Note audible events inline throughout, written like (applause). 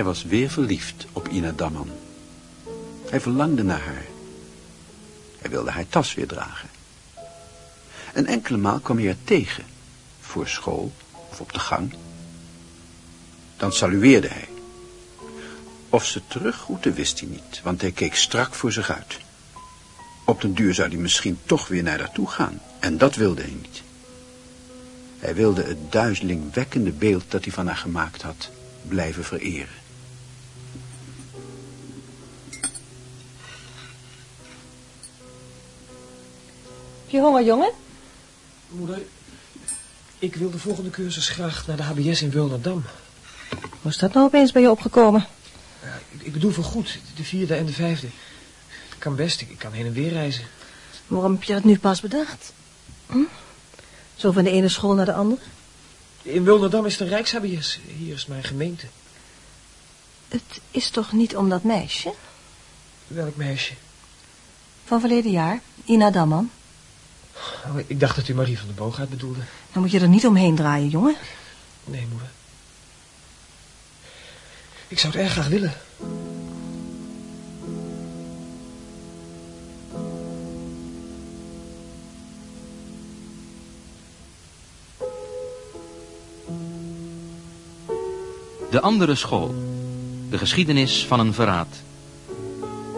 Hij was weer verliefd op Ina Damman. Hij verlangde naar haar. Hij wilde haar tas weer dragen. Een enkele maal kwam hij haar tegen, voor school of op de gang. Dan salueerde hij. Of ze teruggroette wist hij niet, want hij keek strak voor zich uit. Op den duur zou hij misschien toch weer naar haar toe gaan, en dat wilde hij niet. Hij wilde het duizelingwekkende beeld dat hij van haar gemaakt had, blijven vereren. Je honger, jongen? Moeder, ik wil de volgende cursus graag naar de HBS in Wilnerdam. Hoe is dat nou opeens bij je opgekomen? Ja, ik, bedoel voor goed, de vierde en de vijfde. Ik kan best, ik, kan heen en weer reizen. Waarom heb je dat nu pas bedacht? Hm? Zo van de ene school naar de andere? In Wilnerdam is het een Rijks-HBS. Hier is mijn gemeente. Het is toch niet om dat meisje? Welk meisje? Van verleden jaar, Ina Damman. Oh, ik dacht dat u Marie van der Boogaard bedoelde. Dan moet je er niet omheen draaien, jongen. Nee, moeder. Ik zou het erg graag willen. De andere school. De geschiedenis van een verraad.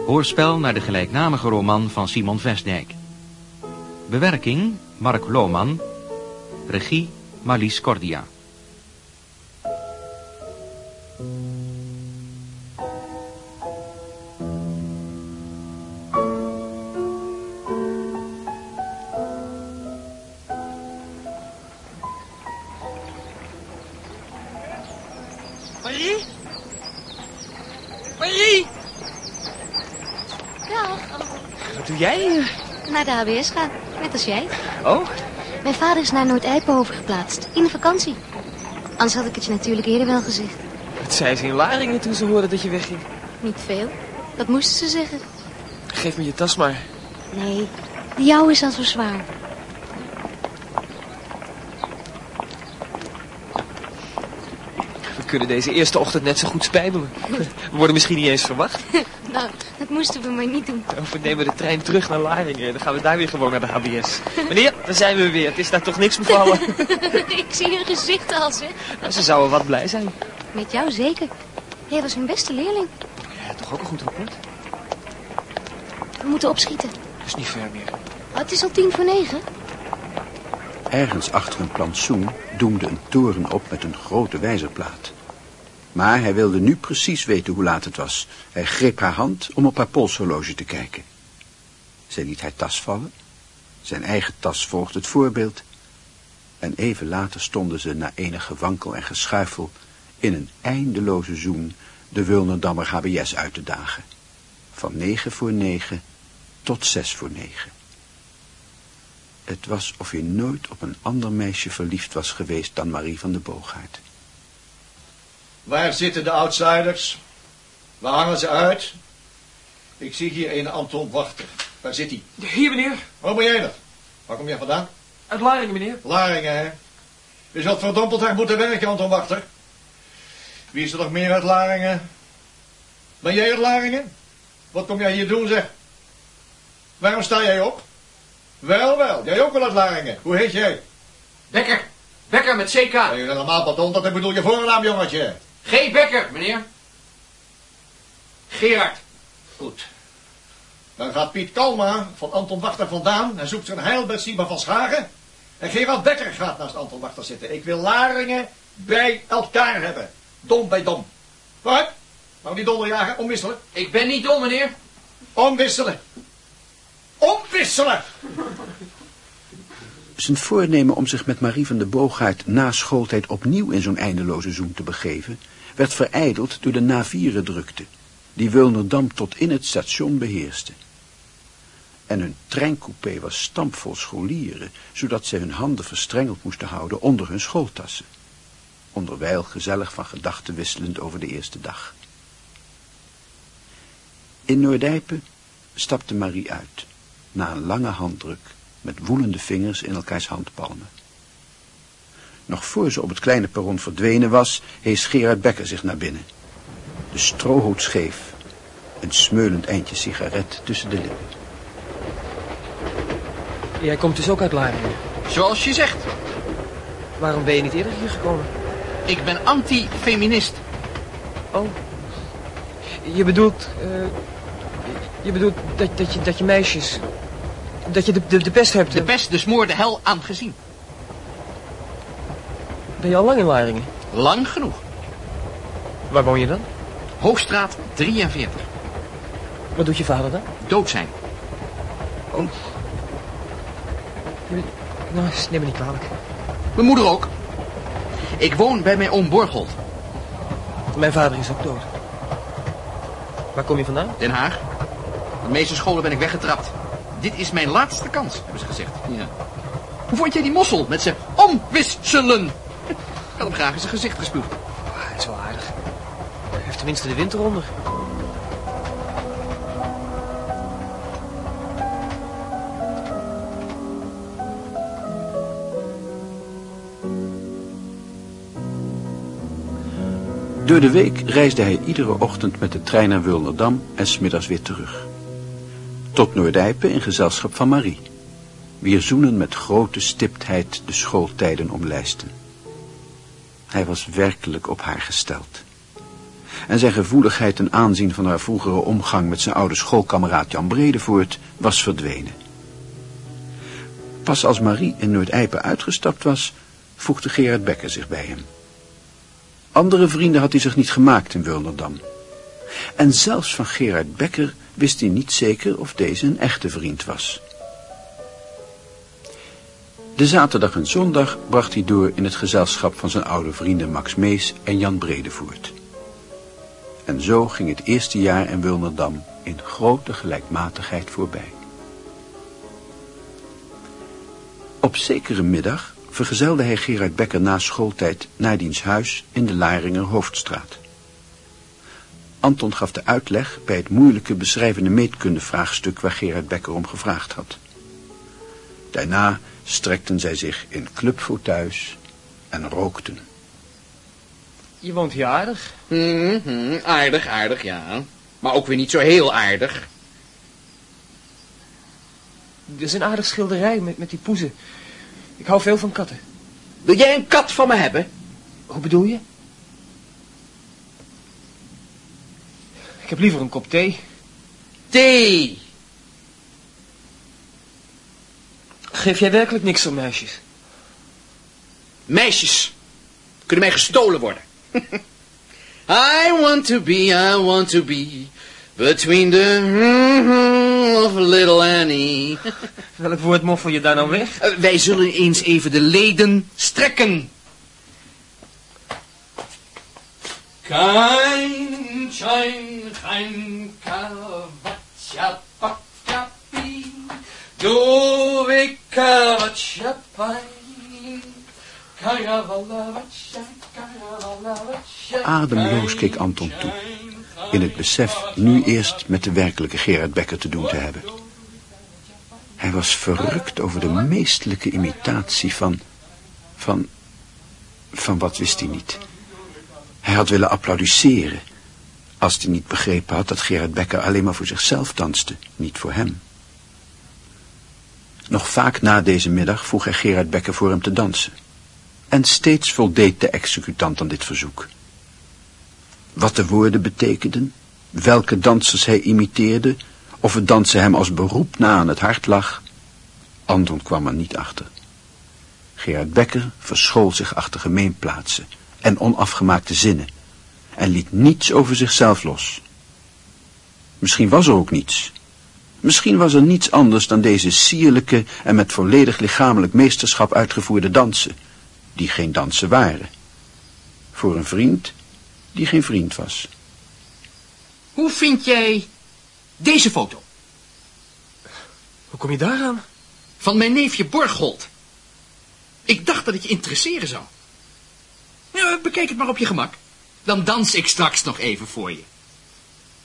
Hoorspel naar de gelijknamige roman van Simon Vestdijk. Bewerking Mark Lohman. Regie Marlies Cordia. Marie? Marie! Ja, Wat doe jij hier? naar de HBS gaan. Als jij. Oh, Mijn vader is naar Noord-Eipenhoven geplaatst. In de vakantie. Anders had ik het je natuurlijk eerder wel gezegd. wat zei ze in Laringen toen ze hoorde dat je wegging? Niet veel. Dat moesten ze zeggen. Geef me je tas maar. Nee, de jouwe is al zo zwaar. We kunnen deze eerste ochtend net zo goed spijbelen. We worden misschien niet eens verwacht. (laughs) Nou, moesten we maar niet doen. Of we nemen de trein terug naar Laringen. Dan gaan we daar weer gewoon naar de HBS. Meneer, daar zijn we weer. Het is daar toch niks bevallen. (laughs) ik zie hun gezicht al, zeg. Nou, ze zouden wat blij zijn. Met jou zeker. Jij was hun beste leerling. Ja, toch ook een goed rapport? We moeten opschieten. Dat is niet ver meer. Oh, het is al tien voor negen. Ergens achter een plantsoen doemde een toren op met een grote wijzerplaat. Maar hij wilde nu precies weten hoe laat het was. Hij greep haar hand om op haar polshorloge te kijken. Zij liet haar tas vallen. Zijn eigen tas volgde het voorbeeld. En even later stonden ze na enig gewankel en geschuifel in een eindeloze zoen de Wulnerdammer HBS uit te dagen. Van negen voor negen tot zes voor negen. Het was of hij nooit op een ander meisje verliefd was geweest dan Marie van de Boogaard. Waar zitten de outsiders? Waar hangen ze uit? Ik zie hier een Anton Wachter. Waar zit hij? Hier, meneer. Waar ben jij dat? Waar kom jij vandaan? Uit Laringen, meneer. Laringen, hè? Je zult verdompeld hard moeten werken, Anton Wachter. Wie is er nog meer uit Laringen? Ben jij uit Laringen? Wat kom jij hier doen, zeg? Waarom sta jij op? Wel, wel. Jij ook wel uit Laringen. Hoe heet jij? Bekker. Bekker met CK. Ben je helemaal? Dat bedoel je voornaam, jongetje. G. Bekker, meneer. Gerard. Goed. Dan gaat Piet Kalma van Anton Wachter vandaan en zoekt zijn heil bij Sima van Schagen. En Gerard Bekker gaat naast Anton Wachter zitten. Ik wil Laringen bij elkaar hebben. Dom bij dom. Wat? Nou, die donderjager, omwisselen. Ik ben niet dom, meneer. Omwisselen. Omwisselen! Zijn voornemen om zich met Marie van de Boogaard na schooltijd opnieuw in zo'n eindeloze zoen te begeven, werd vereideld door de navieren drukte, die Wulnerdam tot in het station beheerste. En hun treincoupé was stampvol scholieren, zodat zij hun handen verstrengeld moesten houden onder hun schooltassen. Onderwijl gezellig van gedachten wisselend over de eerste dag. In Noordijpen stapte Marie uit, na een lange handdruk, met woelende vingers in elkaars handpalmen. Nog voor ze op het kleine perron verdwenen was, hees Gerard Bekker zich naar binnen. de strohoed scheef, een smeulend eindje sigaret tussen de lippen. Jij komt dus ook uit Laringen. Zoals je zegt. Waarom ben je niet eerder hier gekomen? Ik ben anti-feminist. Oh. Je bedoelt... eh, je bedoelt dat, dat, je, dat je meisjes... Dat je de, de, de pest hebt. De pest, de smoor, de hel aangezien. Ben je al lang in? Lang genoeg. Waar woon je dan? Hoogstraat 43. Wat doet je vader dan? Dood zijn. Nou, neem me niet kwalijk. Mijn moeder ook. Ik woon bij mijn oom Borghold. Mijn vader is ook dood. Waar kom je vandaan? Den Haag. Op de meeste scholen ben ik weggetrapt. Dit is mijn laatste kans, hebben ze gezegd. Ja. Hoe vond jij die mossel met ze omwisselen? Ik had hem graag in zijn gezicht gespuugd. Ah, hij is wel aardig. Hij heeft tenminste de winter onder. Door de week reisde hij iedere ochtend met de trein naar Wulnerdam en smiddags weer terug. Tot Noordijpen in gezelschap van Marie, wier zoenen met grote stiptheid de schooltijden omlijsten. Hij was werkelijk op haar gesteld. En zijn gevoeligheid ten aanzien van haar vroegere omgang met zijn oude schoolkameraad Jan Bredevoort was verdwenen. Pas als Marie in Noordijpen uitgestapt was, voegde Gerard Becker zich bij hem. Andere vrienden had hij zich niet gemaakt in Wulnerdam. En zelfs van Gerard Becker wist hij niet zeker of deze een echte vriend was. De zaterdag en zondag bracht hij door in het gezelschap van zijn oude vrienden Max Mees en Jan Bredevoort. En zo ging het eerste jaar in Wulnerdam in grote gelijkmatigheid voorbij. Op zekere middag vergezelde hij Gerard Becker na schooltijd naar diens huis in de Laringer Hoofdstraat. Anton gaf de uitleg bij het moeilijke beschrijvende meetkundevraagstuk waar Gerard Becker om gevraagd had. Daarna strekten zij zich in clubfauteuils en rookten. Je woont hier aardig. Mhm, aardig, aardig, ja. Maar ook weer niet zo heel aardig. Dit is een aardig schilderij met, met die poezen. Ik hou veel van katten. Wil jij een kat van me hebben? Hoe bedoel je? Ik heb liever een kop thee. Thee. Geef jij werkelijk niks om meisjes? Meisjes kunnen mij gestolen worden. (laughs) I want to be, I want to be between the (laughs) of little Annie. (laughs) Welk woord moffel je daar nou weg? Eh, wij zullen eens even de leden strekken. Kein Schein, kein Pi, Ademloos keek Anton toe, in het besef nu eerst met de werkelijke Gerard Becker te doen te hebben. Hij was verrukt over de meestelijke imitatie van, van, van wat wist hij niet. Hij had willen applaudisseren, als hij niet begrepen had dat Gerard Becker alleen maar voor zichzelf danste, niet voor hem. Nog vaak na deze middag vroeg hij Gerard Becker voor hem te dansen. En steeds voldeed de executant aan dit verzoek. Wat de woorden betekenden, welke dansers hij imiteerde, of het dansen hem als beroep na aan het hart lag, Anton kwam er niet achter. Gerard Becker verschool zich achter gemeenplaatsen en onafgemaakte zinnen en liet niets over zichzelf los. Misschien was er ook niets. Misschien was er niets anders dan deze sierlijke en met volledig lichamelijk meesterschap uitgevoerde dansen, die geen dansen waren. Voor een vriend die geen vriend was. Hoe vind jij deze foto? Hoe kom je daaraan? Van mijn neefje Borghold. Ik dacht dat het je interesseren zou. Ja, bekijk het maar op je gemak. Dan dans ik straks nog even voor je.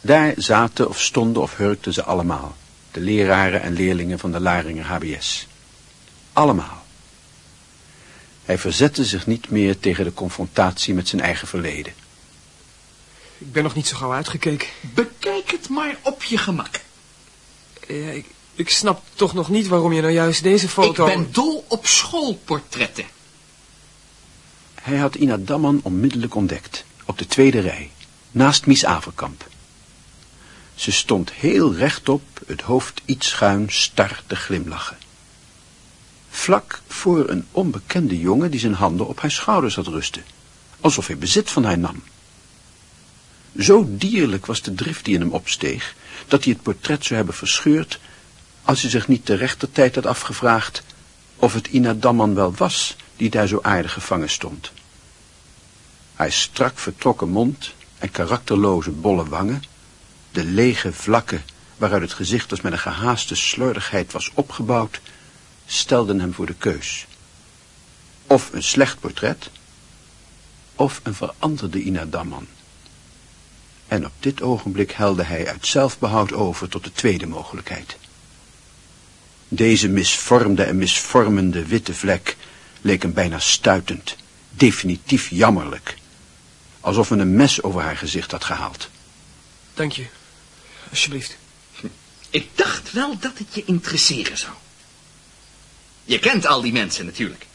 Daar zaten of stonden of hurkten ze allemaal, de leraren en leerlingen van de Laringer HBS. Allemaal. Hij verzette zich niet meer tegen de confrontatie met zijn eigen verleden. Ik ben nog niet zo gauw uitgekeken. Bekijk het maar op je gemak. Ja, ik, ik snap toch nog niet waarom je nou juist deze foto... Ik ben dol op schoolportretten. Hij had Ina Damman onmiddellijk ontdekt, op de tweede rij, naast Mies Averkamp. Ze stond heel rechtop, het hoofd iets schuin, star te glimlachen. Vlak voor een onbekende jongen die zijn handen op haar schouders had rusten, alsof hij bezit van haar nam. Zo dierlijk was de drift die in hem opsteeg, dat hij het portret zou hebben verscheurd, als hij zich niet te rechter tijd had afgevraagd of het Ina Damman wel was die daar zo aardig gevangen stond. Haar strak vertrokken mond en karakterloze bolle wangen, de lege vlakken waaruit het gezicht als met een gehaaste slordigheid was opgebouwd, stelden hem voor de keus. Of een slecht portret, of een veranderde Ina Damman. En op dit ogenblik helde hij uit zelfbehoud over tot de tweede mogelijkheid. Deze misvormde en misvormende witte vlek leek hem bijna stuitend, definitief jammerlijk. Alsof men een mes over haar gezicht had gehaald. Dank je. Alsjeblieft. Ik dacht wel dat het je interesseren zou. Je kent al die mensen natuurlijk.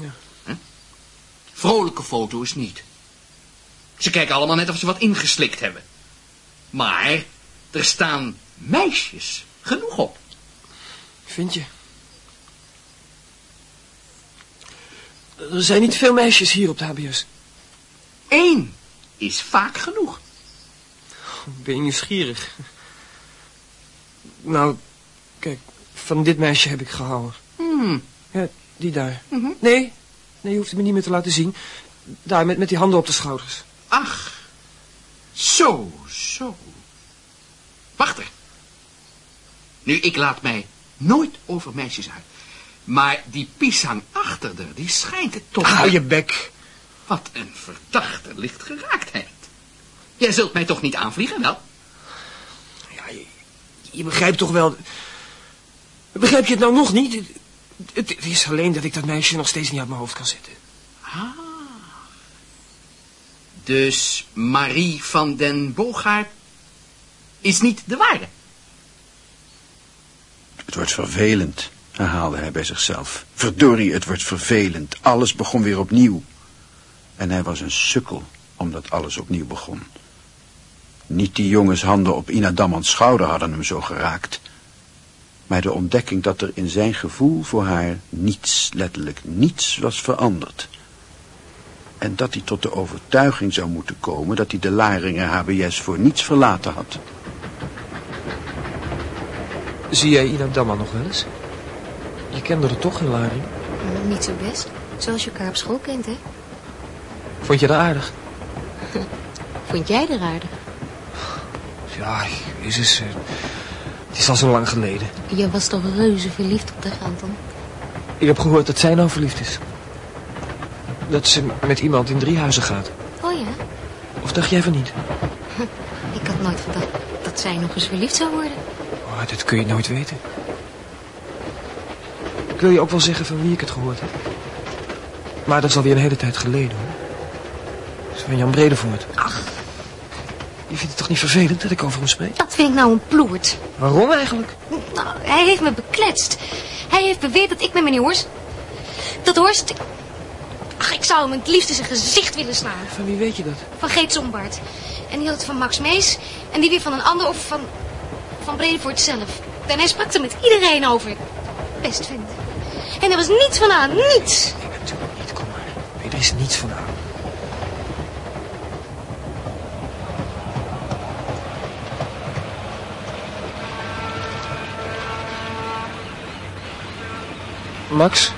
Ja. Huh? Vrolijke foto's niet. Ze kijken allemaal net of ze wat ingeslikt hebben. Maar er staan meisjes genoeg op. Vind je? Er zijn niet veel meisjes hier op de HBS. Eén is vaak genoeg. Ben je nieuwsgierig? Nou, kijk, van dit meisje heb ik gehouden. Hmm. Ja, die daar. Mhm. Nee, nee, je hoeft het me niet meer te laten zien. Daar, met, met die handen op de schouders. Ach, zo, zo. Wacht er. Nu, ik laat mij nooit over meisjes uit. Maar die pisang achter haar, die schijnt het toch... Hou je bek. Wat een verdachte lichtgeraaktheid. Jij zult mij toch niet aanvliegen, wel? Ja, je, je begrijpt toch wel... Begrijp je het nou nog niet? Het, het, het is alleen dat ik dat meisje nog steeds niet uit mijn hoofd kan zetten. Ah. Dus Marie van den Boogaard is niet de ware. Het wordt vervelend, herhaalde hij bij zichzelf. Verdorie, het wordt vervelend. Alles begon weer opnieuw. En hij was een sukkel, omdat alles opnieuw begon. Niet die jongens handen op Ina Dammans schouder hadden hem zo geraakt. Maar de ontdekking dat er in zijn gevoel voor haar niets, letterlijk niets, was veranderd. En dat hij tot de overtuiging zou moeten komen dat hij de Laringen HBS voor niets verlaten had. Zie jij Ina Damma nog wel eens? Je kende haar toch in Laring? Hm, Niet zo best. Zoals je elkaar op school kent, hè? Vond je haar aardig? (laughs) Vond jij er aardig? Ja, jezus. eh, Het is al zo lang geleden. Je was toch reuze verliefd op de Anton? Ik heb gehoord dat zij nou verliefd is. Dat ze met iemand in Driehuizen gaat. Oh ja? Of dacht jij van niet? (laughs) Ik had nooit gedacht dat zij nog eens verliefd zou worden. Oh, dat kun je nooit weten. Ik wil je ook wel zeggen van wie ik het gehoord heb. Maar dat is alweer een hele tijd geleden, hoor. Dat is van Jan Bredevoort. Je vindt het toch niet vervelend dat ik over hem spreek? dat vind ik nou een ploert. Waarom eigenlijk? Nou, hij heeft me bekletst. Hij heeft beweerd dat ik met meneer Horst... Dat Horst... Ach, ik zou hem het liefst in zijn gezicht willen slaan. Van wie weet je dat? Van Geet Zombaard. En die had het van Max Mees. En die weer van een ander of van... Van Bredevoort zelf. En hij sprak er met iedereen over. Best vindt. En er was niets van aan. Niets. Nee, natuurlijk niet. Kom maar. Nee, er is niets van aan. Max?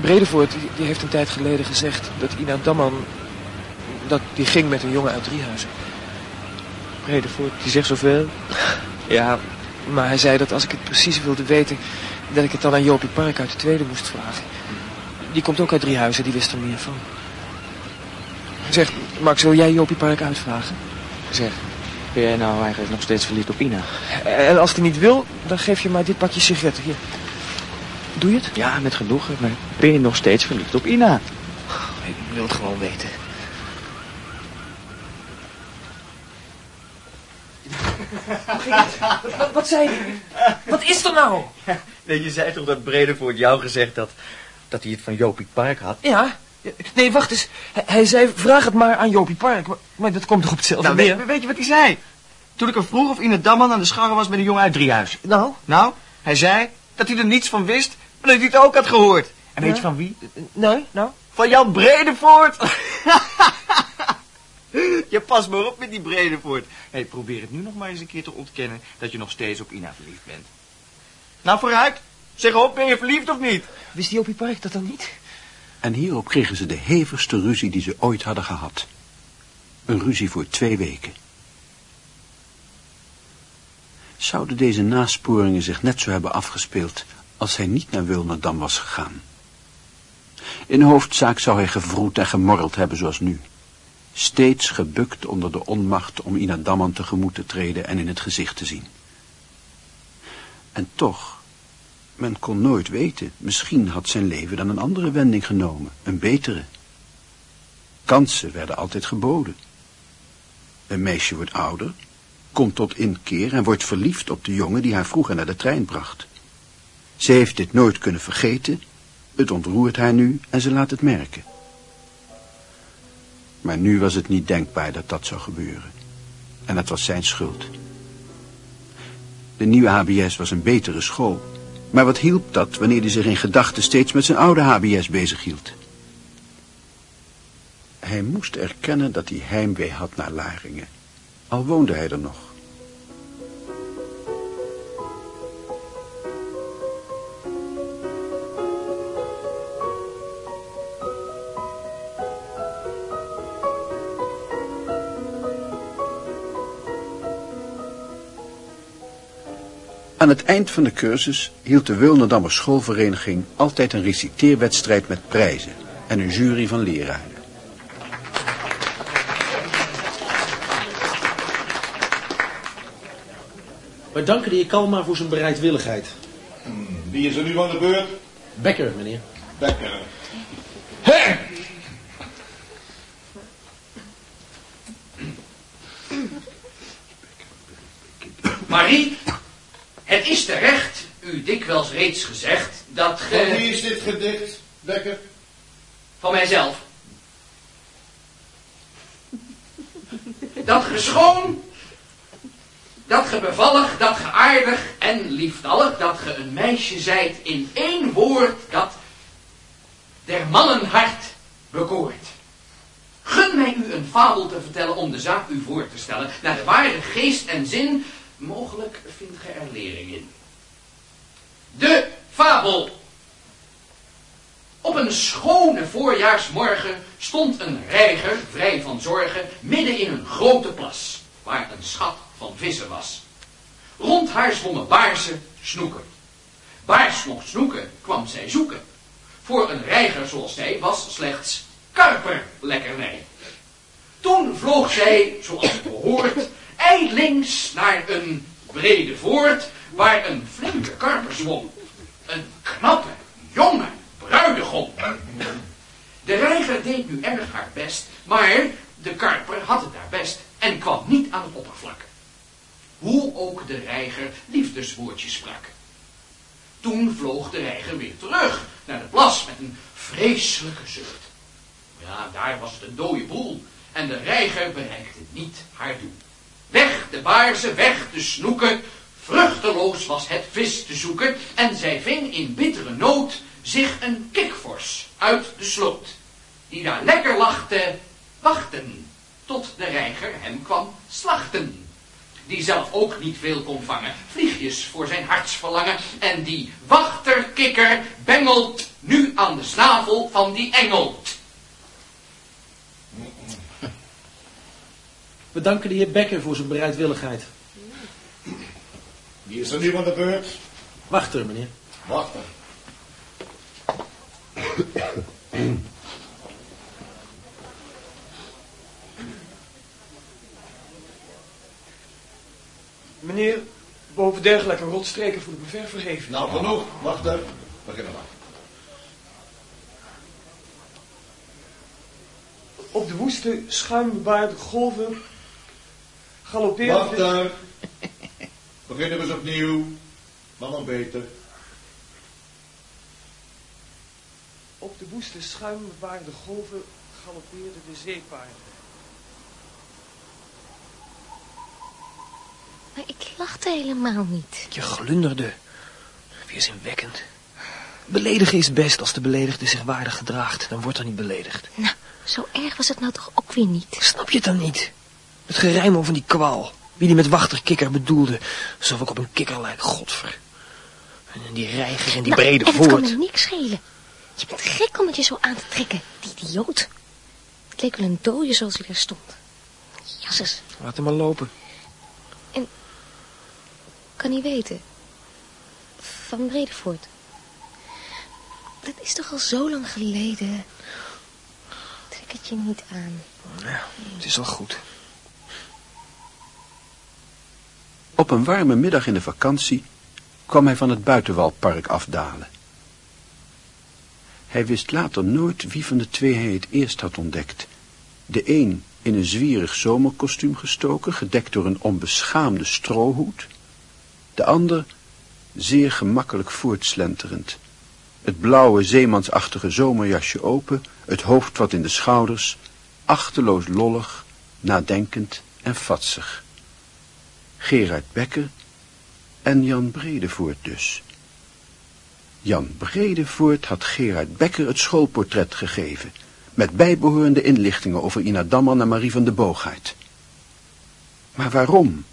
Bredevoort die, die heeft een tijd geleden gezegd dat Ina Damman... dat die ging met een jongen uit Driehuizen. Bredevoort, die zegt zoveel. (laughs) Ja, maar hij zei dat als ik het precies wilde weten... dat ik het dan aan Jopie Park uit de tweede moest vragen. Die komt ook uit Driehuizen, die wist er meer van. Zeg, Max, wil jij Jopie Park uitvragen? Zeg, ben jij nou eigenlijk nog steeds verliefd op Ina? En als hij niet wil, dan geef je maar dit pakje sigaretten. Hier. Doe je het? Ja, met genoegen, maar ben je nog steeds verliefd op Ina? Ik wil het gewoon weten. (laughs) Wat, zei je? Wat is er nou? Nee, je zei toch dat Bredevoort jou gezegd had dat hij het van Jopie Park had? Ja. Nee, wacht eens. Hij, zei, vraag het maar aan Jopie Park. Maar, dat komt toch op hetzelfde nou, weet, je wat hij zei? Toen ik hem vroeg of Ina Damman aan de scharren was met een jongen uit Driehuis. Nou? Nou, hij zei dat hij er niets van wist maar dat hij het ook had gehoord. En weet je van wie? Nee, nou? Van Jan Bredevoort. (laughs) je pas maar op met die Bredevoort. Hé, hey, probeer het nu nog maar eens een keer te ontkennen dat je nog steeds op Ina verliefd bent. Nou, vooruit. Zeg op, ben je verliefd of niet? Wist Jopie Park dat dan niet? En hierop kregen ze de hevigste ruzie die ze ooit hadden gehad. Een ruzie voor twee weken. Zouden deze nasporingen zich net zo hebben afgespeeld als hij niet naar Wilmerdam was gegaan? In hoofdzaak zou hij gevroed en gemorreld hebben zoals nu. Steeds gebukt onder de onmacht om Ina Damman tegemoet te treden en in het gezicht te zien. En toch, men kon nooit weten, misschien had zijn leven dan een andere wending genomen, een betere. Kansen werden altijd geboden. Een meisje wordt ouder, komt tot inkeer en wordt verliefd op de jongen die haar vroeger naar de trein bracht. Ze heeft dit nooit kunnen vergeten, het ontroert haar nu en ze laat het merken. Maar nu was het niet denkbaar dat dat zou gebeuren. En dat was zijn schuld. De nieuwe HBS was een betere school. Maar wat hielp dat wanneer hij zich in gedachten steeds met zijn oude HBS bezighield? Hij moest erkennen dat hij heimwee had naar Laringen. Al woonde hij er nog. Aan het eind van de cursus hield de Wilnerdammer schoolvereniging altijd een reciteerwedstrijd met prijzen en een jury van leraren. Wij danken de heer Kalma voor zijn bereidwilligheid. Wie is er nu aan de beurt? Bekker, meneer. Bekker. Marie, is terecht, u dikwijls reeds gezegd, dat Van wie ge... is dit gedicht, Bekker? Van mijzelf. Dat ge schoon, dat ge bevallig, dat ge aardig en liefdallig, dat ge een meisje zijt in één woord dat der mannen hart bekoort. Gun mij u een fabel te vertellen om de zaak u voor te stellen, naar de ware geest en zin, mogelijk vindt ge er lering in. De fabel. Op een schone voorjaarsmorgen stond een reiger, vrij van zorgen, midden in een grote plas, waar een schat van vissen was. Rond haar zwommen baarsen, snoeken. Baars mocht snoeken, kwam zij zoeken. Voor een reiger zoals zij was slechts karperlekkernij. Toen vloog zij, zoals het behoort, ijlings naar een brede voort, waar een flinke karper zwom. Een knappe, jonge bruidegom. De reiger deed nu erg haar best, maar de karper had het daar best en kwam niet aan het oppervlak. Hoe ook de reiger liefdeswoordjes sprak. Toen vloog de reiger weer terug naar de plas met een vreselijke zucht. Ja, daar was het een dode boel en de reiger bereikte niet haar doel. Weg de baarzen, weg de snoeken, vruchteloos was het vis te zoeken en zij ving in bittere nood zich een kikvors uit de sloot, die daar lekker lag te wachten, tot de reiger hem kwam slachten. Die zelf ook niet veel kon vangen, vliegjes voor zijn hartsverlangen, en die wachterkikker bengelt nu aan de snavel van die engel. We danken de heer Bekker voor zijn bereidwilligheid. Wie is er nu aan de beurt? Wachter, meneer. Wachter. Meneer, boven dergelijke rotstreken voor de beververheving. Nou, genoeg. Wachter. Beginnen maar. Op de woeste, schuimbebaarde golven galoppeerde... Wachter. Beginnen we eens opnieuw. Maar dan beter. Op de woeste schuimbaarde golven galoppeerden de zeepaarden. Maar ik lachte helemaal niet. Je glunderde. Weerzinwekkend. Beledigen is best als de beledigde zich waardig gedraagt. Dan wordt er niet beledigd. Nou, zo erg was het nou toch ook weer niet. Snap je het dan niet? Het gerijm over die kwal. Wie die met wachterkikker bedoelde. Alsof ik op een kikker lijk, godver. En die reiger en die Nou, brede en het kan voort. me niks schelen. Je bent gek om het je zo aan te trekken, die idioot. Het leek wel een dode zoals hij daar stond. Jasses, Laat hem maar lopen. kan hij weten. Van Bredevoort. Dat is toch al zo lang geleden. Trek het je niet aan. Ja, het is al goed. Op een warme middag in de vakantie kwam hij van het buitenwalpark afdalen. Hij wist later nooit wie van de twee hij het eerst had ontdekt. De een in een zwierig zomerkostuum gestoken, gedekt door een onbeschaamde strohoed. De ander zeer gemakkelijk voortslenterend. Het blauwe zeemansachtige zomerjasje open, het hoofd wat in de schouders, achteloos lollig, nadenkend en vatsig. Gerard Bekker en Jan Bredevoort dus. Jan Bredevoort had Gerard Bekker het schoolportret gegeven, met bijbehorende inlichtingen over Ina Damman en Marie van de Boogaard. Maar waarom?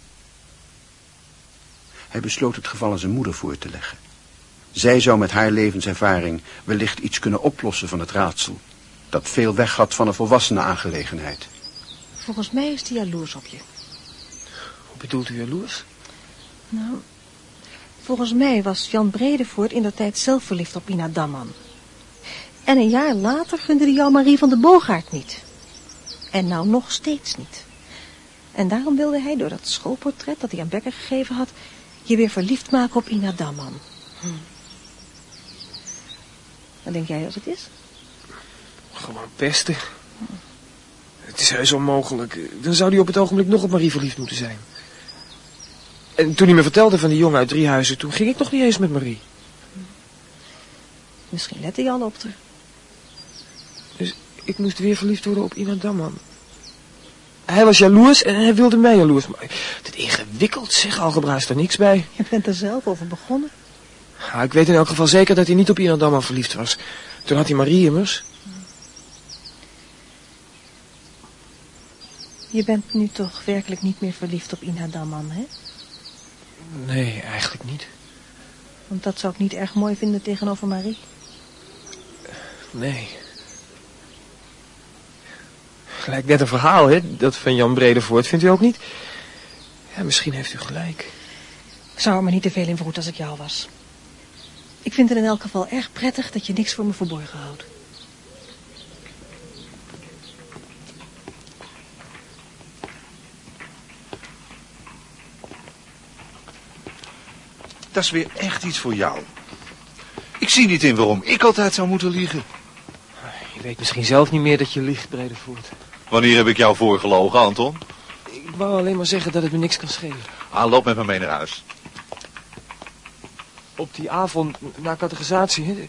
Hij besloot het geval aan zijn moeder voor te leggen. Zij zou met haar levenservaring wellicht iets kunnen oplossen van het raadsel, dat veel weg had van een volwassene aangelegenheid. Volgens mij is hij jaloers op je. Bedoelt u jaloers? Nou, volgens mij was Jan Bredevoort in dat tijd zelf verliefd op Ina Damman. En een jaar later gunde hij jou Marie van de Boogaard niet. En nou nog steeds niet. En daarom wilde hij door dat schoolportret dat hij aan Becker gegeven had... je weer verliefd maken op Ina Damman. Hm. Wat denk jij dat het is? Gewoon pesten. Het is heus onmogelijk. Dan zou hij op het ogenblik nog op Marie verliefd moeten zijn. En toen hij me vertelde van die jongen uit Driehuizen, toen ging ik nog niet eens met Marie. Misschien lette Jan op haar. Dus ik moest weer verliefd worden op iemand Damman. Hij was jaloers en hij wilde mij jaloers. Maar het ingewikkeld, zeg, algebra is er niks bij. Je bent er zelf over begonnen. Ja, ik weet in elk geval zeker dat hij niet op iemand Damman verliefd was. Toen had hij Marie immers. Je bent nu toch werkelijk niet meer verliefd op Ina Damman, hè? Nee, eigenlijk niet. Want dat zou ik niet erg mooi vinden tegenover Marie. Nee. Lijkt net een verhaal, hè? Dat van Jan Bredevoort, vindt u ook niet? Ja, misschien heeft u gelijk. Ik zou er maar niet te veel in vergoed als ik jou was. Ik vind het in elk geval erg prettig dat je niks voor me verborgen houdt. Dat is weer echt iets voor jou. Ik zie niet in waarom ik altijd zou moeten liegen. Je weet misschien zelf niet meer dat je liegt, Bredevoort. Wanneer heb ik jou voorgelogen, Anton? Ik wou alleen maar zeggen dat het me niks kan schelen. Ah, loop met me mee naar huis. Op die avond na catechisatie, hè,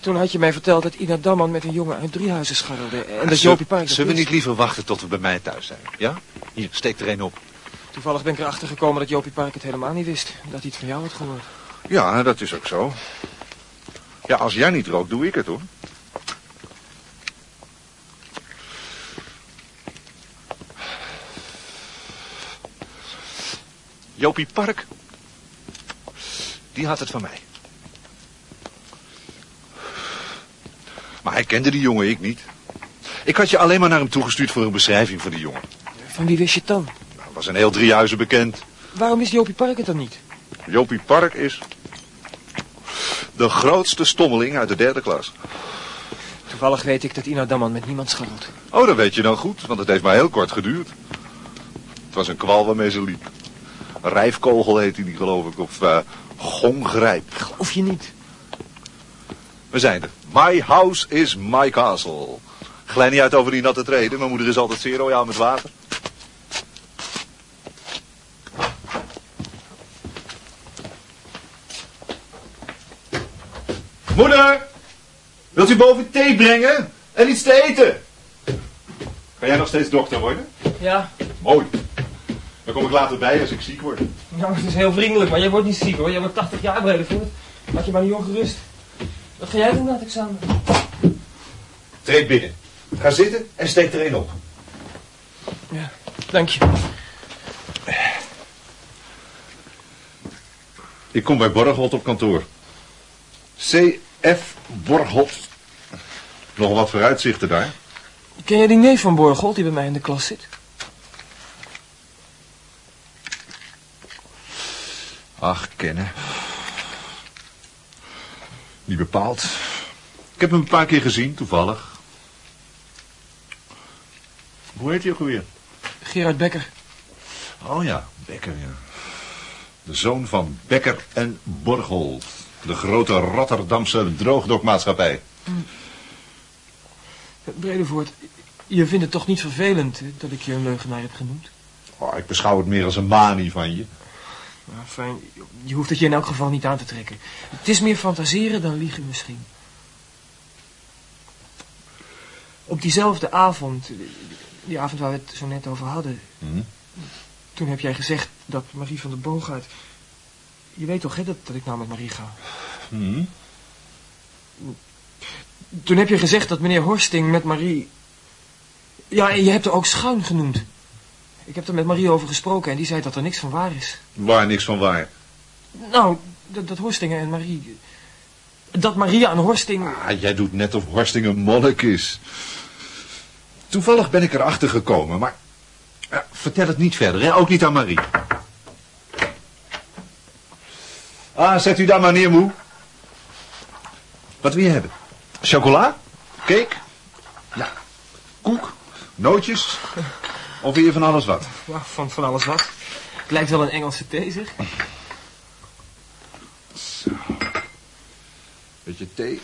toen had je mij verteld dat Ina Damman met een jongen uit Driehuizen scharrelde. En dat Jopie Park Zullen we niet liever wachten tot we bij mij thuis zijn? Ja? Hier, steek er een op. Toevallig ben ik erachter gekomen dat Jopie Park het helemaal niet wist. Dat hij het van jou had gehoord. Ja, dat is ook zo. Ja, als jij niet rookt, doe ik het hoor. Jopie Park, die had het van mij. Maar hij kende die jongen, ik niet. Ik had je alleen maar naar hem toegestuurd voor een beschrijving van die jongen. Van wie wist je het dan? Hij was een heel driehuizen bekend. Waarom wist Jopie Park het dan niet? Jopie Park is de grootste stommeling uit de derde klas. Toevallig weet ik dat Ina Damman met niemand scharrelt. Oh, dat weet je dan goed, want het heeft maar heel kort geduurd. Het was een kwal waarmee ze liep. Rijfkogel heet die, geloof ik, of eh gongrijp. Geloof je niet? We zijn er. My house is my castle. Glij niet uit over die natte treden. Mijn moeder is altijd zeer royaal met water. Moeder! Wilt u boven thee brengen? En iets te eten? Ga jij nog steeds dokter worden? Ja, Mooi. Dan kom ik later bij als ik ziek word. nou, het is heel vriendelijk, maar jij wordt niet ziek hoor. Jij wordt 80 jaar Bredevoort. Laat je maar niet ongerust. Wat ga jij doen na het examen? Treed binnen. Ga zitten en steek er een op. Ja, dank je. Ik kom bij Borgholt op kantoor. C.F. Borgholt. Nog wat vooruitzichten daar. Ken jij die neef van Borgold die bij mij in de klas zit? Ach, kennen. Niet bepaald. Ik heb hem een paar keer gezien, toevallig. Hoe heet hij ook alweer? Gerard Becker. Oh ja, Becker, ja. De zoon van Becker en Borgholt. De grote Rotterdamse droogdokmaatschappij. Bredevoort, je vindt het toch niet vervelend hè, dat ik je een leugenaar heb genoemd? Oh, ik beschouw het meer als een manie van je. Ja, fijn. Je hoeft het je in elk geval niet aan te trekken. Het is meer fantaseren dan liegen misschien. Op diezelfde avond, die avond waar we het zo net over hadden... Hm? toen heb jij gezegd dat Marie van der Boogaard... Je weet toch, hè, dat, dat ik nou met Marie ga? Hm? Toen heb je gezegd dat meneer Horsting met Marie... Ja, en je hebt er ook schuin genoemd. Ik heb er met Marie over gesproken en die zei dat er niks van waar is. Waar niks van waar. Nou, dat, dat Horstingen en Marie... Dat Maria en Horsting... Ah, jij doet net of Horsting een monnik is. Toevallig ben ik erachter gekomen, maar... ja, vertel het niet verder, hè? ook niet aan Marie. Ah, zet u daar maar neer, moe. Wat wil je hebben? Chocola? Cake? Ja. Koek? Nootjes? Of wil je van alles wat? Van, van alles wat. Het lijkt wel een Engelse thee, zeg. Beetje thee?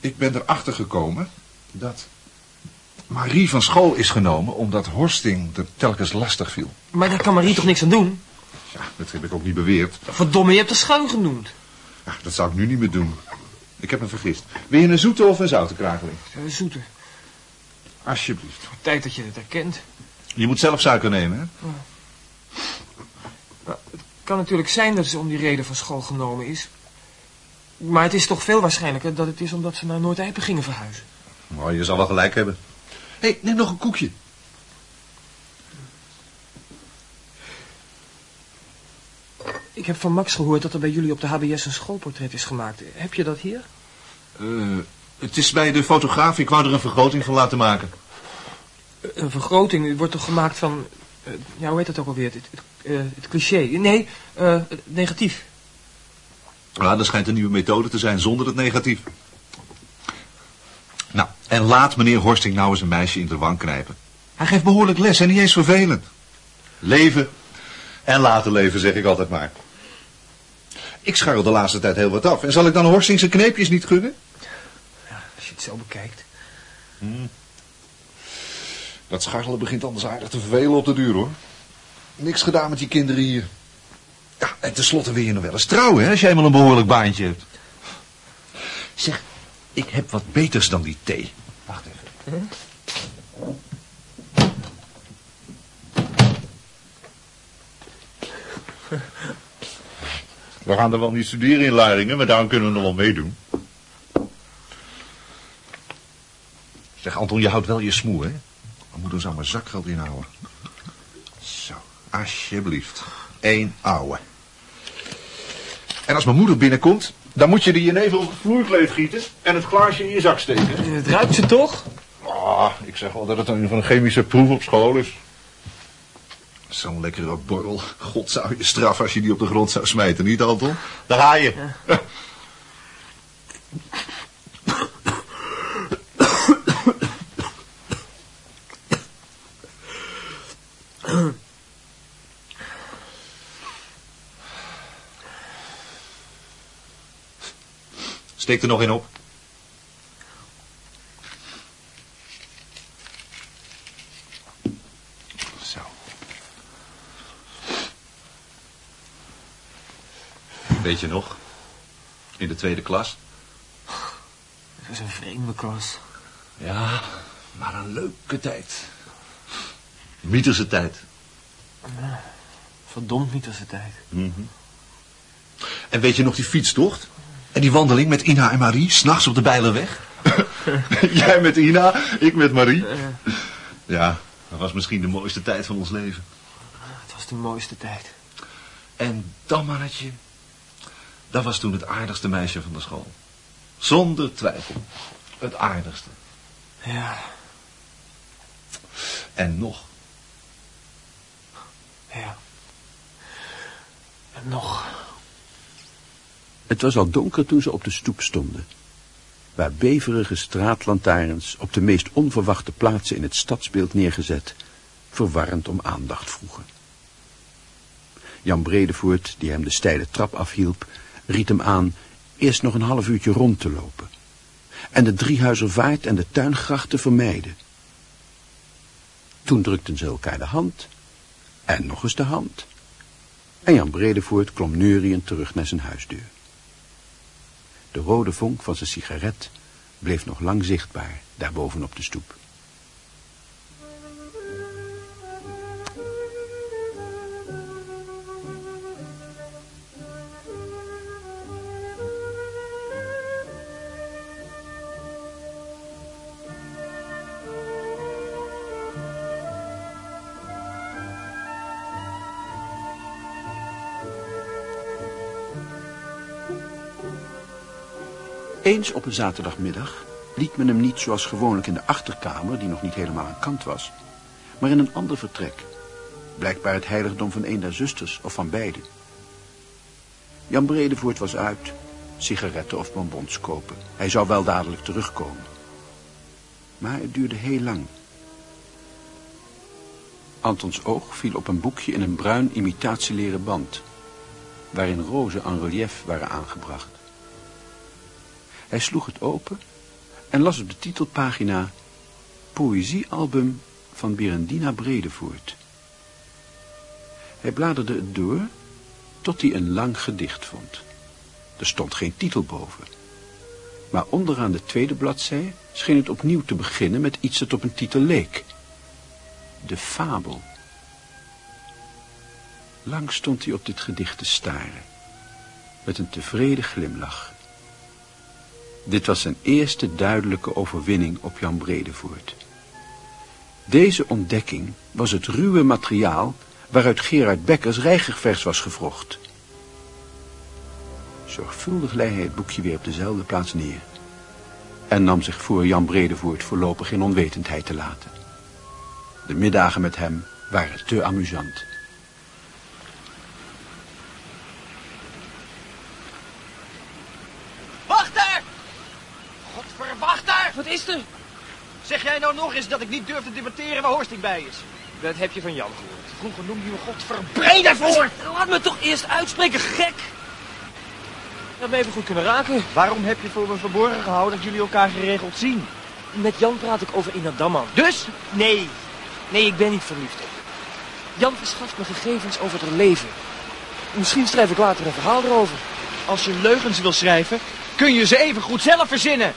Ik ben erachter gekomen dat Marie van school is genomen omdat Horsting er telkens lastig viel. Maar daar kan Marie toch niks aan doen? Ja, dat heb ik ook niet beweerd. Verdomme, je hebt er schuin genoemd. Ja, dat zou ik nu niet meer doen. Ik heb me vergist. Wil je een zoete of een zoute krakeling? Uh, zoete. Alsjeblieft. Tijd dat je het herkent. Je moet zelf suiker nemen, hè? Nou, het kan natuurlijk zijn dat ze om die reden van school genomen is. Maar het is toch veel waarschijnlijker dat het is omdat ze naar Noord-Eipen gingen verhuizen. Nou, je zal wel gelijk hebben. Hé, hey, neem nog een koekje. Ik heb van Max gehoord dat er bij jullie op de HBS een schoolportret is gemaakt. Heb je dat hier? Uh, het is bij de fotograaf. Ik wou er een vergroting van laten maken. Een vergroting wordt toch gemaakt van... Uh, ja, hoe heet dat ook alweer? Het, het, uh, het cliché. Nee, het negatief. Ja, dat schijnt een nieuwe methode te zijn zonder het negatief. En laat meneer Horsting nou eens een meisje in de wang knijpen. Hij geeft behoorlijk les en niet eens vervelend. Leven en laten leven, zeg ik altijd maar. Ik scharrel de laatste tijd heel wat af. En zal ik dan Horsting zijn kneepjes niet gunnen? Ja, als je het zo bekijkt. Hmm. Dat scharrelen begint anders aardig te vervelen op de duur, hoor. Niks gedaan met die kinderen hier. Ja, en tenslotte wil je nog wel eens trouwen, hè, als jij eenmaal een behoorlijk baantje hebt. Zeg, ik heb wat beters dan die thee. Huh? We gaan er wel niet studeren in Laringen, maar daarom kunnen we nog wel meedoen. Zeg, Anton, je houdt wel je smoe, hè? We moeten ons mijn zakgeld inhouden. Zo, alsjeblieft. Eén ouwe. En als mijn moeder binnenkomt, dan moet je de jenever op het vloerkleed gieten en het glaasje in je zak steken. Het ruikt ze toch? Ah, ik zeg wel dat het een van de chemische proef op school is. Zo'n lekkere borrel. God zou je straf als je die op de grond zou smijten, niet Anton? Daar ga je. Ja. Steek er nog in op. Weet je nog? In de tweede klas? Het was een vreemde klas. Ja, maar een leuke tijd. Mythische tijd. Verdomd de tijd. Mhm. En weet je nog die fietstocht? En die wandeling met Ina en Marie, s'nachts op de Bijlerweg? (laughs) Jij met Ina, ik met Marie. Ja, dat was misschien de mooiste tijd van ons leven. Het was de mooiste tijd. En dat mannetje, dat was toen het aardigste meisje van de school. Zonder twijfel. Het aardigste. Ja, En nog. ja. En nog. Het was al donker toen ze op de stoep stonden, waar beverige straatlantaarns op de meest onverwachte plaatsen in het stadsbeeld neergezet, verwarrend om aandacht vroegen. Jan Bredevoort, die hem de steile trap afhielp, ried hem aan eerst nog een half uurtje rond te lopen en de Driehuizervaart en de tuingracht te vermijden. Toen drukten ze elkaar de hand en nog eens de hand. En Jan Bredevoort klom neuriënd terug naar zijn huisdeur. De rode vonk van zijn sigaret bleef nog lang zichtbaar daarboven op de stoep. Eens op een zaterdagmiddag liet men hem niet zoals gewoonlijk in de achterkamer, die nog niet helemaal aan kant was, maar in een ander vertrek. Blijkbaar het heiligdom van een der zusters of van beide. Jan Bredevoort was uit, sigaretten of bonbons kopen. Hij zou wel dadelijk terugkomen. Maar het duurde heel lang. Antons oog viel op een boekje in een bruin imitatieleren band, waarin rozen en relief waren aangebracht. Hij sloeg het open en las op de titelpagina Poëziealbum van Berendina Bredevoort. Hij bladerde het door tot hij een lang gedicht vond. Er stond geen titel boven. Maar onderaan de tweede bladzij scheen het opnieuw te beginnen met iets dat op een titel leek. De fabel. Lang stond hij op dit gedicht te staren, met een tevreden glimlach. Dit was zijn eerste duidelijke overwinning op Jan Bredevoort. Deze ontdekking was het ruwe materiaal waaruit Gerard Bekkers reigervers was gevrocht. Zorgvuldig lei hij het boekje weer op dezelfde plaats neer. En nam zich voor Jan Bredevoort voorlopig in onwetendheid te laten. De middagen met hem waren te amusant. Wachter! Godverwachter! Wat is er? Zeg jij nou nog eens dat ik niet durf te debatteren waar Horsting bij is? Dat heb je van Jan gehoord. Vroeger noemde je me Godverbrede voor! Laat me toch eerst uitspreken, gek! Dat me even goed kunnen raken. Waarom heb je voor me verborgen gehouden dat jullie elkaar geregeld zien? Met Jan praat ik over Ina Damman. Dus? Nee. Nee, ik ben niet verliefd op. Jan verschaft me gegevens over haar leven. Misschien schrijf ik later een verhaal erover. Als je leugens wil schrijven, kun je ze even goed zelf verzinnen.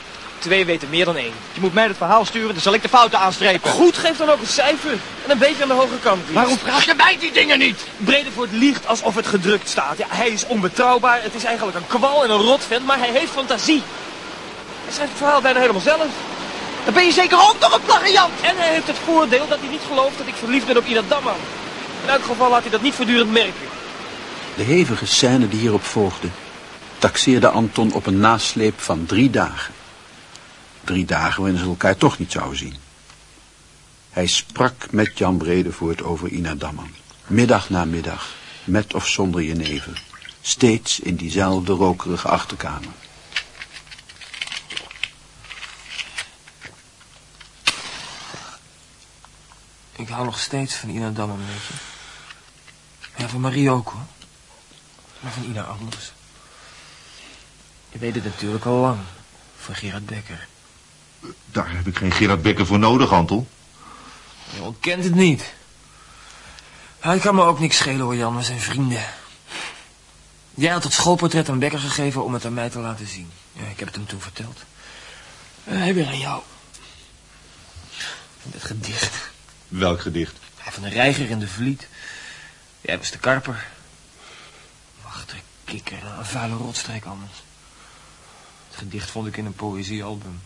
Twee weten meer dan één. Je moet mij het verhaal sturen, dan zal ik de fouten aanstrepen. Goed, geef dan ook een cijfer. En een beetje aan de hoge kant. liefst. Waarom vraag je mij die dingen niet? Bredevoort liegt alsof het gedrukt staat. Ja, hij is onbetrouwbaar. Het is eigenlijk een kwal en een rotvent, maar hij heeft fantasie. Hij schrijft het verhaal bijna helemaal zelf. Dan ben je zeker ook nog een plagiant. En hij heeft het voordeel dat hij niet gelooft dat ik verliefd ben op Ina Damman. In elk geval laat hij dat niet voortdurend merken. De hevige scène die hierop volgde, taxeerde Anton op een nasleep van drie dagen. Drie dagen waarin ze elkaar toch niet zouden zien. Hij sprak met Jan Bredevoort over Ina Damman. Middag na middag, met of zonder jenever. Steeds in diezelfde rokerige achterkamer. Ik hou nog steeds van Ina Damman, weet je. Ja, van Marie ook, hoor. Maar van Ina anders. Je weet het natuurlijk al lang. Van Gerard Becker. Daar heb ik geen Gerard Becker voor nodig, Anton. Je ontkent het niet. Hij kan me ook niks schelen, hoor, Jan. We zijn vrienden. Jij had het schoolportret aan Becker gegeven om het aan mij te laten zien. Ja, ik heb het hem toen verteld. Uh, hij weer aan jou. Het gedicht. Welk gedicht? Hij van de reiger in de vliet. Jij was de karper. Wachter, kikker, een vuile rotstreek anders. Het gedicht vond ik in een poëziealbum.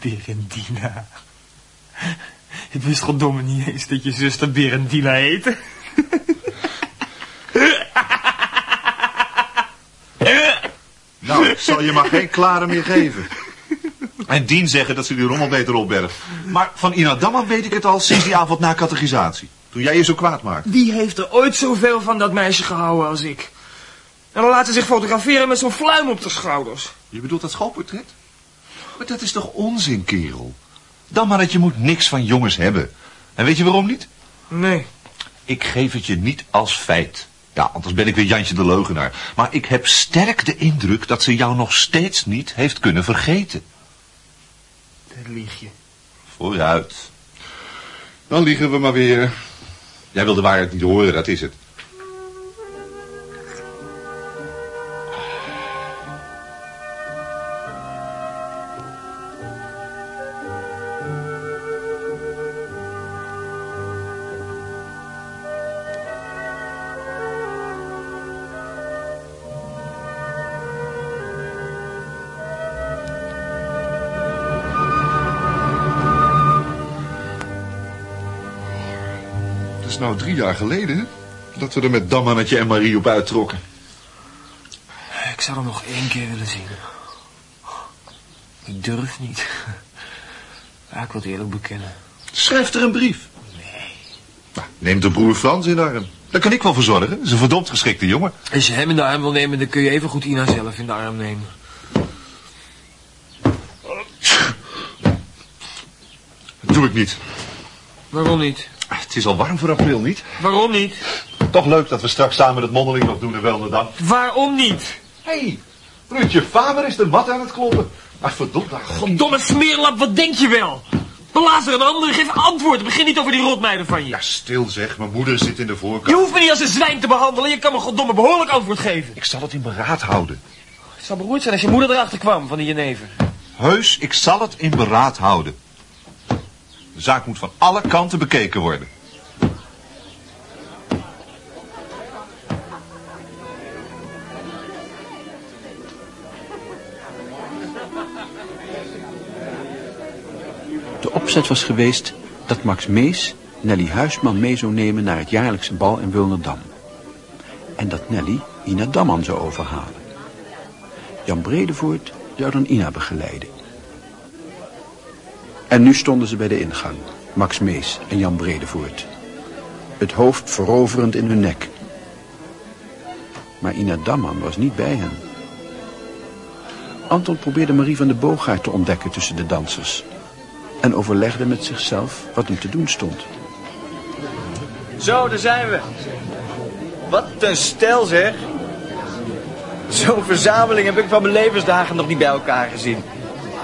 Berendina. Ik wist goddomme niet eens dat je zuster Berendina heette. Nou, ik zal je maar geen klare meer geven. En Dien zeggen dat ze die rommel beter opbergt. Maar van Ina weet ik het al sinds die avond na catechisatie. Toen jij je zo kwaad maakte. Wie heeft er ooit zoveel van dat meisje gehouden als ik? En dan laat ze zich fotograferen met zo'n fluim op de schouders. Je bedoelt dat schoolportret? Maar dat is toch onzin, kerel? Dammannetje moet niks van jongens hebben. En weet je waarom niet? Nee. Ik geef het je niet als feit. Ja, anders ben ik weer Jantje de leugenaar. Maar ik heb sterk de indruk dat ze jou nog steeds niet heeft kunnen vergeten. Dat lieg je. Vooruit. Dan liegen we maar weer. Jij wil de waarheid niet horen, dat is. Het geleden dat we er met Dammannetje en Marie op uittrokken. Ik zou hem nog één keer willen zien. Ik durf niet. Ik wil het eerlijk bekennen. Schrijf er een brief. Nee. Nou, neem de broer Frans in de arm. Daar kan ik wel voor zorgen. Dat is een verdomd geschikte jongen. Als je hem in de arm wil nemen, dan kun je even goed Ina zelf in de arm nemen. Dat doe ik niet. Waarom niet? Het is al warm voor april, niet? Waarom niet? Toch leuk dat we straks samen het mondeling nog doen in Welnerdam. Waarom niet? Hé, hey, Ruudje Faber is de mat aan het kloppen. Ach, verdomd. Goddomme smeerlap, wat denk je wel? Blaas er een ander, geef antwoord. Begin niet over die rotmeiden van je. Ja, stil zeg. Mijn moeder zit in de Je voorkant. hoeft me niet als een zwijn te behandelen. Je kan me goddomme behoorlijk antwoord geven. Ik zal het in beraad houden. Het zou beroerd zijn als je moeder erachter kwam van die jenever. Heus, ik zal het in beraad houden. De zaak moet van alle kanten bekeken worden. De opzet was geweest dat Max Mees Nelly Huisman mee zou nemen naar het jaarlijkse bal in Wulnerdam. En dat Nelly Ina Damman zou overhalen. Jan Bredevoort zou dan Ina begeleiden. En nu stonden ze bij de ingang, Max Mees en Jan Bredevoort. Het hoofd veroverend in hun nek. Maar Ina Damman was niet bij hen. Anton probeerde Marie van de Boogaard te ontdekken tussen de dansers. En overlegde met zichzelf wat hem te doen stond. Zo, daar zijn we. Wat een stel zeg. Zo'n verzameling heb ik van mijn levensdagen nog niet bij elkaar gezien.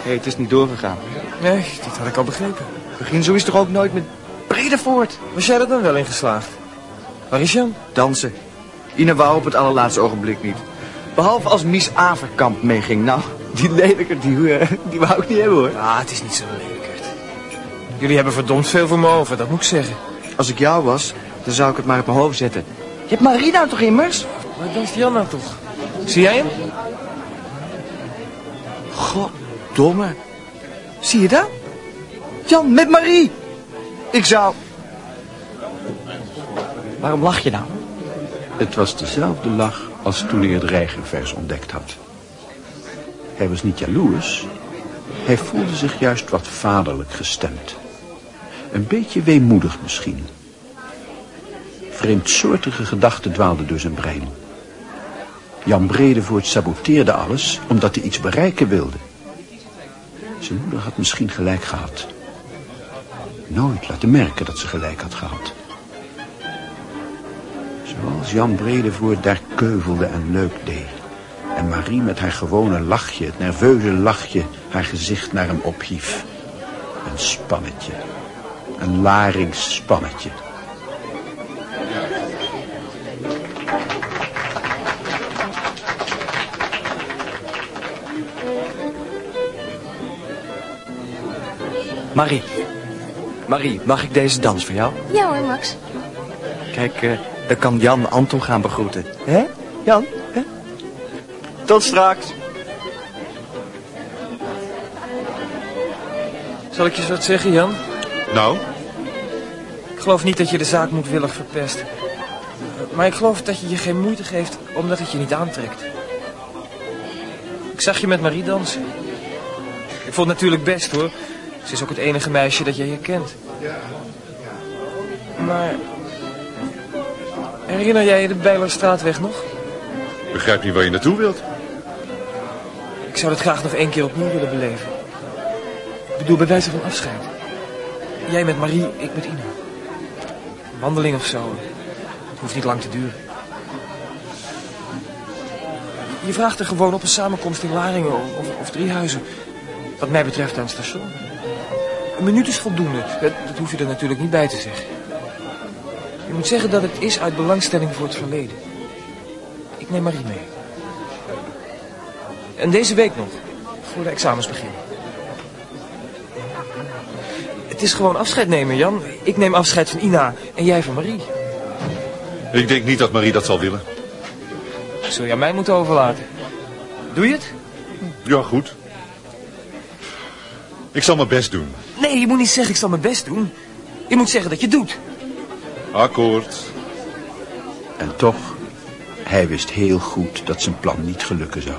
Hé, het is niet doorgegaan. Nee, dat had ik al begrepen. Begin zo is toch ook nooit met Bredevoort? Was jij er dan wel in geslaagd? Waar is Jan? Dansen. Ina wou op het allerlaatste ogenblik niet. Behalve als Mies Averkamp meeging. Nou, die lelijker, die, eh, die wou ik niet hebben hoor. Ah, het is niet zo lelijkerd. Jullie hebben verdomd veel voor me over, dat moet ik zeggen. Als ik jou was, dan zou ik het maar op mijn hoofd zetten. Je hebt Marie nou toch immers? Waar danst Jan nou toch? Zie jij hem? Goddomme. Zie je dat? Jan, met Marie. Ik zou... Waarom lach je nou? Het was dezelfde lach als toen hij het reigervers ontdekt had. Hij was niet jaloers. Hij voelde zich juist wat vaderlijk gestemd. Een beetje weemoedig misschien. Vreemdsoortige gedachten dwaalden door zijn brein. Jan Bredevoort saboteerde alles omdat hij iets bereiken wilde. Zijn moeder had misschien gelijk gehad. Nooit laten merken dat ze gelijk had gehad. Zoals Jan Bredevoort daar keuvelde en leuk deed. En Marie met haar gewone lachje, het nerveuze lachje, haar gezicht naar hem ophief. Een spannetje. Een laringsspannetje. Marie. Marie, mag ik deze dans voor jou? Ja hoor, Max. Kijk, eh dan kan Jan Anton gaan begroeten. Hè? Jan? Hè? Tot straks. Zal ik je eens wat zeggen, Jan? Nou? Ik geloof niet dat je de zaak moedwillig verpest. Maar ik geloof dat je je geen moeite geeft omdat het je niet aantrekt. Ik zag je met Marie dansen. Ik vond het natuurlijk best hoor. Ze is ook het enige meisje dat jij hier kent. Maar... Herinner jij je de Bijlerstraatweg nog? Begrijp niet waar je naartoe wilt. Ik zou dat graag nog één keer opnieuw willen beleven. Ik bedoel, bij wijze van afscheid. Jij met Marie, ik met Ina. Een wandeling of zo. Het hoeft niet lang te duren. Je vraagt er gewoon op een samenkomst in Laringen of, of Driehuizen. Wat mij betreft aan het station. Een minuut is voldoende. Dat, dat hoef je er natuurlijk niet bij te zeggen. Je moet zeggen dat het is uit belangstelling voor het verleden. Ik neem Marie mee. En deze week nog, voor de examens beginnen. Het is gewoon afscheid nemen, Jan. Ik neem afscheid van Ina en jij van Marie. Ik denk niet dat Marie dat zal willen. Zul aan mij moeten overlaten? Doe je het? Ja, goed. Ik zal mijn best doen. Nee, je moet niet zeggen ik zal mijn best doen. Je moet zeggen dat je het doet. Akkoord. En toch, hij wist heel goed dat zijn plan niet gelukken zou.